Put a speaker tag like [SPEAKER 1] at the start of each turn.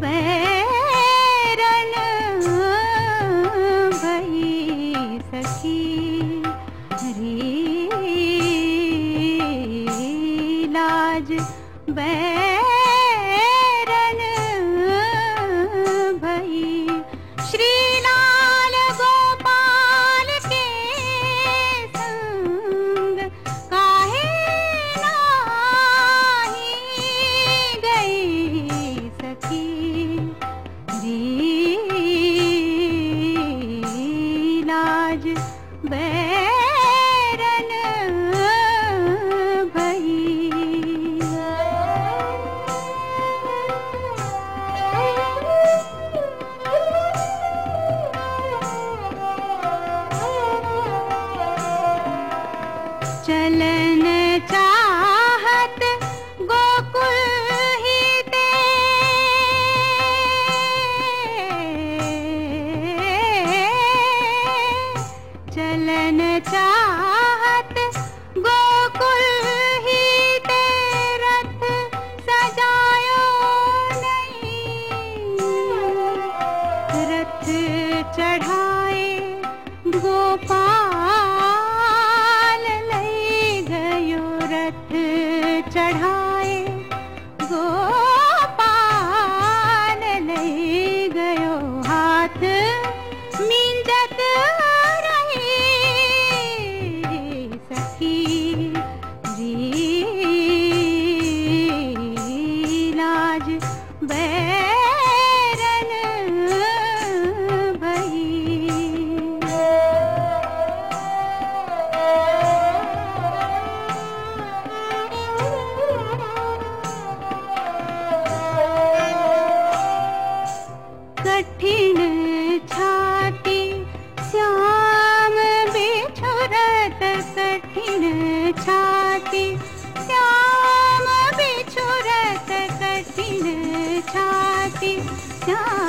[SPEAKER 1] बैरन भई सखी री। लाज चाहत गोकुल ही ते चलन चाहत गोकुल ही ते रथ सजायो रथ चढ़ाए गोपाल चढ़ाए गोपाल ले गयो हाथ रही सखी जी। लाज बैरन じ。